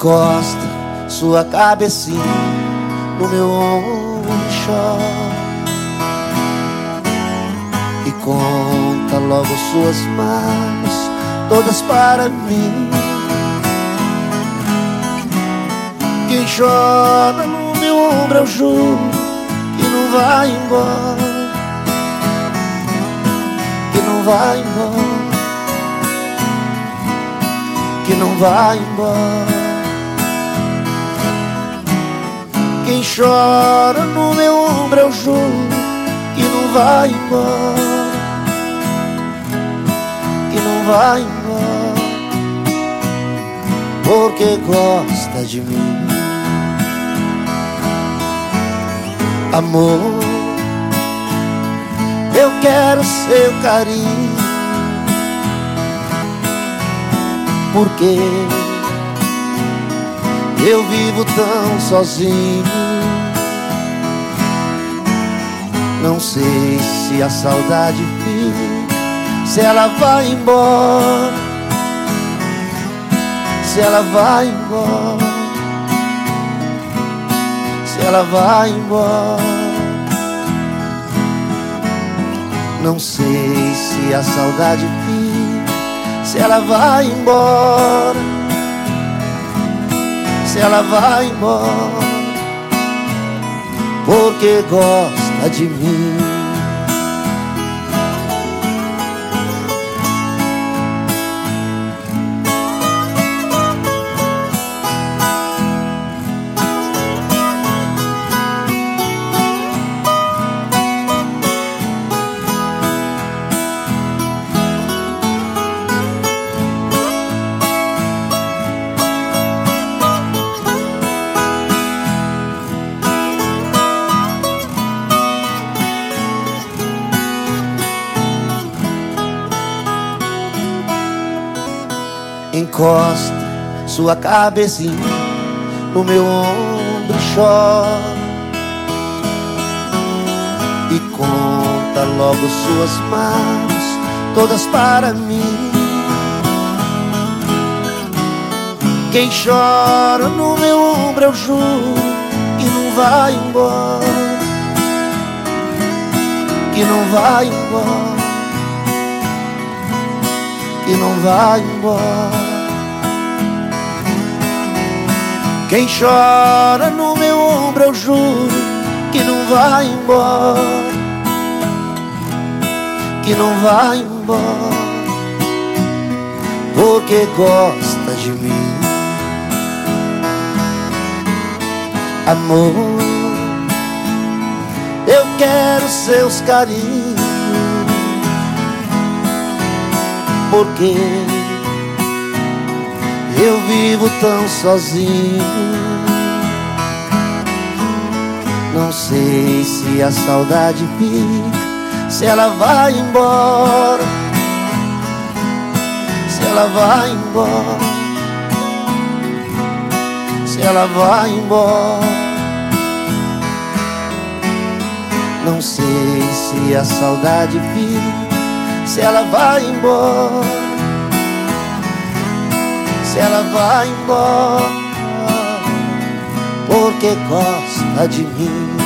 Encosta sua cabecinha no meu ombro e chora. E conta logo suas mãos todas para mim. Quem chora no meu ombro eu juro que não vai embora. Que não vai embora. Que não vai embora Quem chora no meu ombro eu juro que não vai embora Que não vai embora Porque gosta de mim. Amor Eu quero seu carinho Porque eu vivo tão sozinho. Não sei se a saudade fica Se ela vai embora. Se ela vai embora. Se ela vai embora. Não sei se a saudade fica Se ela vai embora ela vai embora Porque gosta de mim Encosta sua cabecinha no meu ombro chora. E conta logo suas mãos todas para mim. Quem chora no meu ombro eu juro que não vai embora. Que não vai embora. Que não vai embora. Quem chora no meu ombro, eu juro que não vai embora. Que não vai embora, porque gosta de mim. Amor, eu quero seus carinhos porque vivo tão sozinho. Não sei se a saudade fica, se ela vai embora, se ela vai embora, se ela vai embora. Não sei se a saudade fica se ela vai embora, se ela vai embora, porque gosta de mim.